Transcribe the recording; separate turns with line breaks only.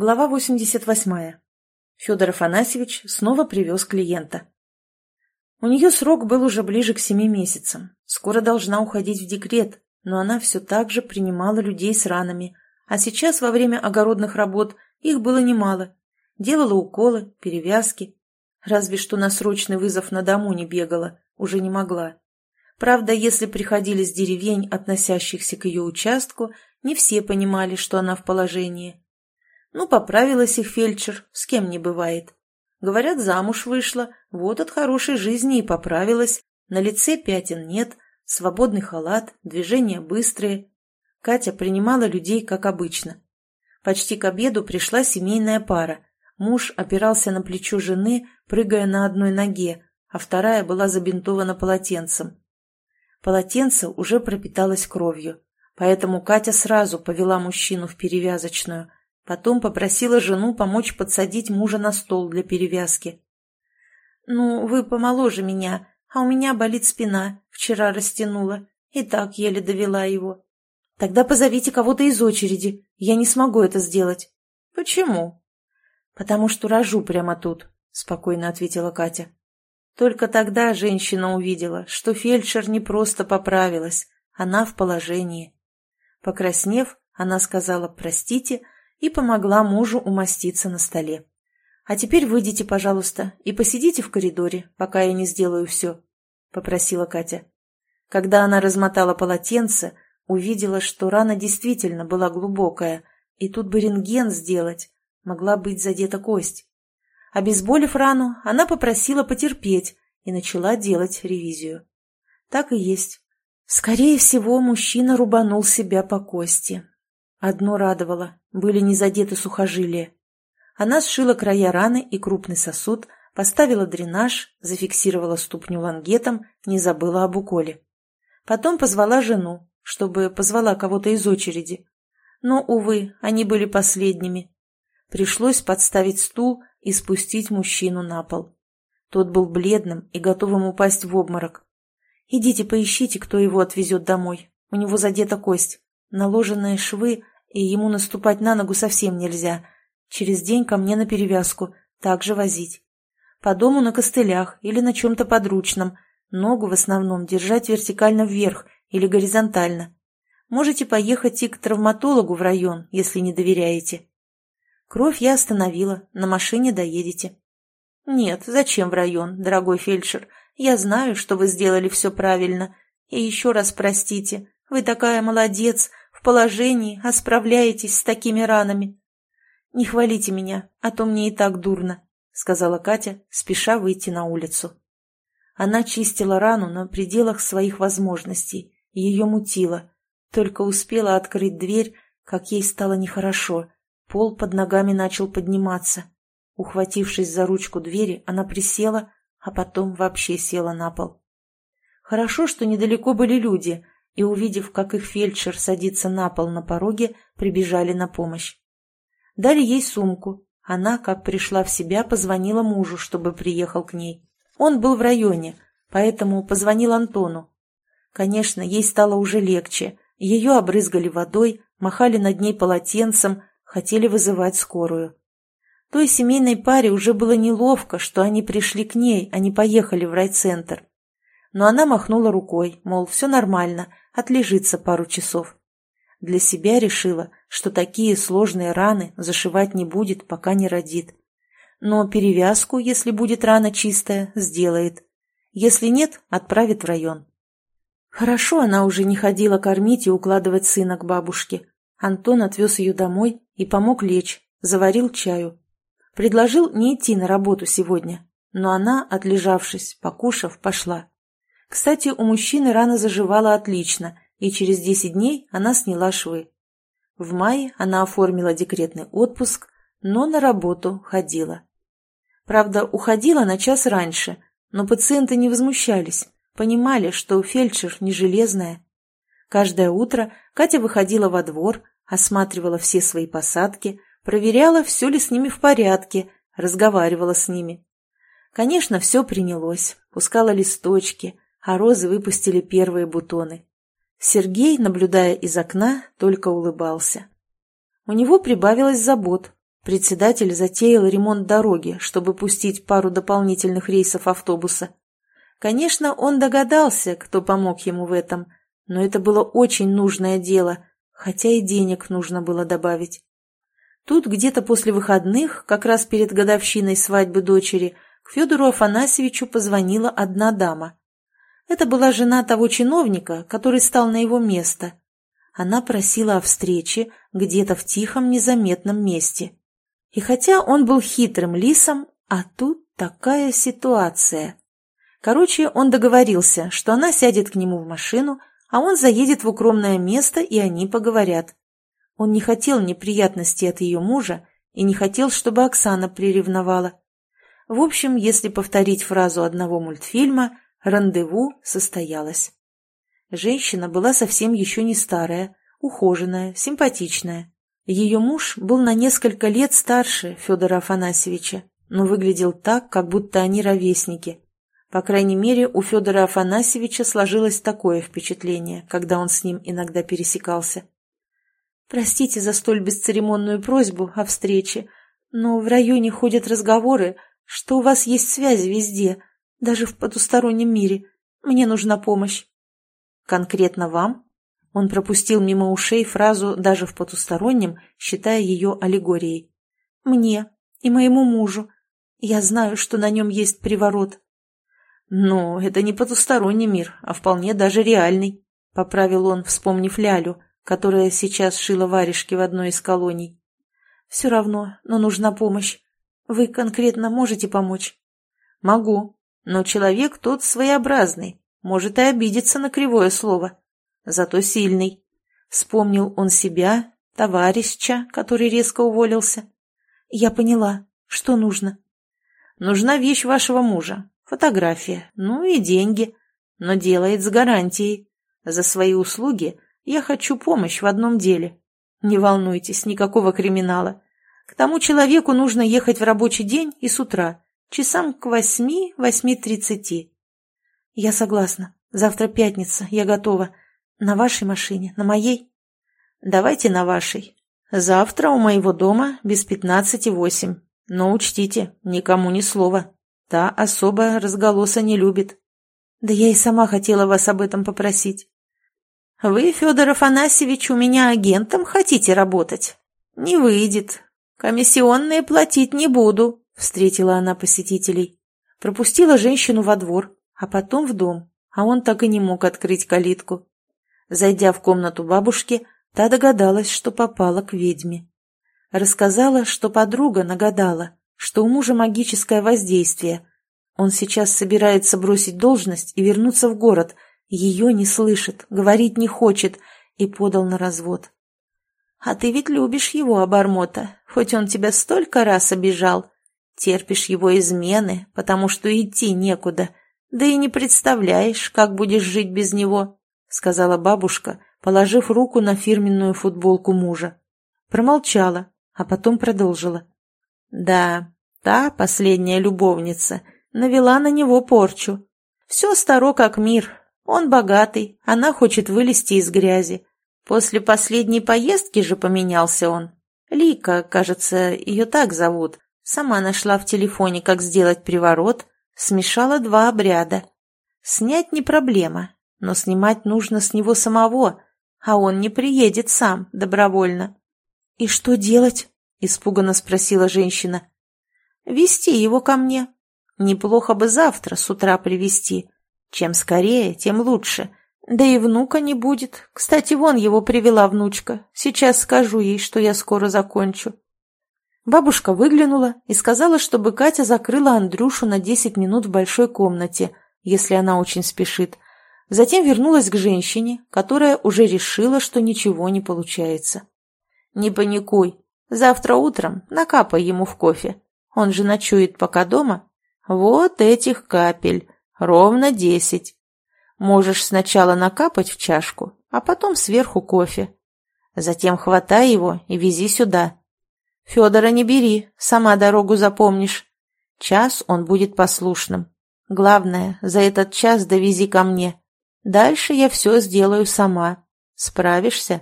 Глава 88. Федор Афанасьевич снова привез клиента. У нее срок был уже ближе к семи месяцам. Скоро должна уходить в декрет, но она все так же принимала людей с ранами, а сейчас во время огородных работ их было немало. Делала уколы, перевязки. Разве что на срочный вызов на дому не бегала, уже не могла. Правда, если приходили с деревень, относящихся к ее участку, не все понимали, что она в положении. Ну, поправилась их фельдшер, с кем не бывает. Говорят, замуж вышла, вот от хорошей жизни и поправилась. На лице пятен нет, свободный халат, движения быстрые. Катя принимала людей, как обычно. Почти к обеду пришла семейная пара. Муж опирался на плечо жены, прыгая на одной ноге, а вторая была забинтована полотенцем. Полотенце уже пропиталось кровью, поэтому Катя сразу повела мужчину в перевязочную – Потом попросила жену помочь подсадить мужа на стол для перевязки. «Ну, вы помоложе меня, а у меня болит спина, вчера растянула, и так еле довела его». «Тогда позовите кого-то из очереди, я не смогу это сделать». «Почему?» «Потому что рожу прямо тут», — спокойно ответила Катя. Только тогда женщина увидела, что фельдшер не просто поправилась, она в положении. Покраснев, она сказала «простите», и помогла мужу умоститься на столе. «А теперь выйдите, пожалуйста, и посидите в коридоре, пока я не сделаю все», — попросила Катя. Когда она размотала полотенце, увидела, что рана действительно была глубокая, и тут бы рентген сделать, могла быть задета кость. Обезболив рану, она попросила потерпеть и начала делать ревизию. Так и есть. Скорее всего, мужчина рубанул себя по кости. Одно радовало – были не задеты сухожилия. Она сшила края раны и крупный сосуд, поставила дренаж, зафиксировала ступню лангетом, не забыла об уколе. Потом позвала жену, чтобы позвала кого-то из очереди. Но, увы, они были последними. Пришлось подставить стул и спустить мужчину на пол. Тот был бледным и готовым упасть в обморок. «Идите поищите, кто его отвезет домой. У него задета кость. Наложенные швы, и ему наступать на ногу совсем нельзя. Через день ко мне на перевязку, также возить. По дому на костылях или на чем-то подручном. Ногу в основном держать вертикально вверх или горизонтально. Можете поехать и к травматологу в район, если не доверяете. Кровь я остановила, на машине доедете. Нет, зачем в район, дорогой фельдшер? Я знаю, что вы сделали все правильно. И еще раз простите, вы такая молодец, в положении, а справляетесь с такими ранами. Не хвалите меня, а то мне и так дурно, сказала Катя, спеша выйти на улицу. Она чистила рану на пределах своих возможностей, ее мутило. Только успела открыть дверь, как ей стало нехорошо. Пол под ногами начал подниматься. Ухватившись за ручку двери, она присела, а потом вообще села на пол. Хорошо, что недалеко были люди — и, увидев, как их фельдшер садится на пол на пороге, прибежали на помощь. Дали ей сумку. Она, как пришла в себя, позвонила мужу, чтобы приехал к ней. Он был в районе, поэтому позвонил Антону. Конечно, ей стало уже легче. Ее обрызгали водой, махали над ней полотенцем, хотели вызывать скорую. Той семейной паре уже было неловко, что они пришли к ней, а не поехали в райцентр. Но она махнула рукой, мол, все нормально, отлежится пару часов. Для себя решила, что такие сложные раны зашивать не будет, пока не родит. Но перевязку, если будет рана чистая, сделает. Если нет, отправит в район. Хорошо она уже не ходила кормить и укладывать сына к бабушке. Антон отвез ее домой и помог лечь, заварил чаю. Предложил не идти на работу сегодня, но она, отлежавшись, покушав, пошла. Кстати, у мужчины рана заживала отлично, и через 10 дней она сняла швы. В мае она оформила декретный отпуск, но на работу ходила. Правда, уходила на час раньше, но пациенты не возмущались, понимали, что фельдшер не железная. Каждое утро Катя выходила во двор, осматривала все свои посадки, проверяла, все ли с ними в порядке, разговаривала с ними. Конечно, все принялось, пускала листочки, а розы выпустили первые бутоны. Сергей, наблюдая из окна, только улыбался. У него прибавилось забот. Председатель затеял ремонт дороги, чтобы пустить пару дополнительных рейсов автобуса. Конечно, он догадался, кто помог ему в этом, но это было очень нужное дело, хотя и денег нужно было добавить. Тут где-то после выходных, как раз перед годовщиной свадьбы дочери, к Федору Афанасьевичу позвонила одна дама. Это была жена того чиновника, который стал на его место. Она просила о встрече где-то в тихом незаметном месте. И хотя он был хитрым лисом, а тут такая ситуация. Короче, он договорился, что она сядет к нему в машину, а он заедет в укромное место, и они поговорят. Он не хотел неприятностей от ее мужа и не хотел, чтобы Оксана приревновала. В общем, если повторить фразу одного мультфильма, рандеву состоялось. Женщина была совсем еще не старая, ухоженная, симпатичная. Ее муж был на несколько лет старше Федора Афанасьевича, но выглядел так, как будто они ровесники. По крайней мере, у Федора Афанасьевича сложилось такое впечатление, когда он с ним иногда пересекался. «Простите за столь бесцеремонную просьбу о встрече, но в районе ходят разговоры, что у вас есть связи везде, даже в потустороннем мире. Мне нужна помощь». «Конкретно вам?» Он пропустил мимо ушей фразу «даже в потустороннем», считая ее аллегорией. «Мне и моему мужу. Я знаю, что на нем есть приворот». «Ну, это не потусторонний мир, а вполне даже реальный», — поправил он, вспомнив Лялю, которая сейчас шила варежки в одной из колоний. «Все равно, но нужна помощь. Вы конкретно можете помочь?» «Могу, но человек тот своеобразный, может и обидеться на кривое слово зато сильный. Вспомнил он себя, товарища, который резко уволился. Я поняла, что нужно. Нужна вещь вашего мужа, фотография, ну и деньги, но делает с гарантией. За свои услуги я хочу помощь в одном деле. Не волнуйтесь, никакого криминала. К тому человеку нужно ехать в рабочий день и с утра, часам к восьми-восьми тридцати. Я согласна. Завтра пятница, я готова. «На вашей машине? На моей?» «Давайте на вашей. Завтра у моего дома без пятнадцати восемь. Но учтите, никому ни слова. Та особо разголоса не любит». «Да я и сама хотела вас об этом попросить». «Вы, Федор Афанасьевич, у меня агентом хотите работать?» «Не выйдет. Комиссионные платить не буду», — встретила она посетителей. Пропустила женщину во двор, а потом в дом, а он так и не мог открыть калитку. Зайдя в комнату бабушки, та догадалась, что попала к ведьме. Рассказала, что подруга нагадала, что у мужа магическое воздействие. Он сейчас собирается бросить должность и вернуться в город. Ее не слышит, говорить не хочет и подал на развод. «А ты ведь любишь его, обормота, хоть он тебя столько раз обижал. Терпишь его измены, потому что идти некуда, да и не представляешь, как будешь жить без него». — сказала бабушка, положив руку на фирменную футболку мужа. Промолчала, а потом продолжила. «Да, та последняя любовница навела на него порчу. Все старо как мир. Он богатый, она хочет вылезти из грязи. После последней поездки же поменялся он. Лика, кажется, ее так зовут, сама нашла в телефоне, как сделать приворот, смешала два обряда. Снять не проблема, но снимать нужно с него самого, а он не приедет сам, добровольно. — И что делать? — испуганно спросила женщина. — Вести его ко мне. Неплохо бы завтра с утра привести. Чем скорее, тем лучше. Да и внука не будет. Кстати, вон его привела внучка. Сейчас скажу ей, что я скоро закончу. Бабушка выглянула и сказала, чтобы Катя закрыла Андрюшу на десять минут в большой комнате, если она очень спешит, Затем вернулась к женщине, которая уже решила, что ничего не получается. «Не паникуй. Завтра утром накапай ему в кофе. Он же ночует пока дома. Вот этих капель. Ровно десять. Можешь сначала накапать в чашку, а потом сверху кофе. Затем хватай его и вези сюда. Федора не бери, сама дорогу запомнишь. Час он будет послушным. Главное, за этот час довези ко мне. Дальше я все сделаю сама. Справишься?»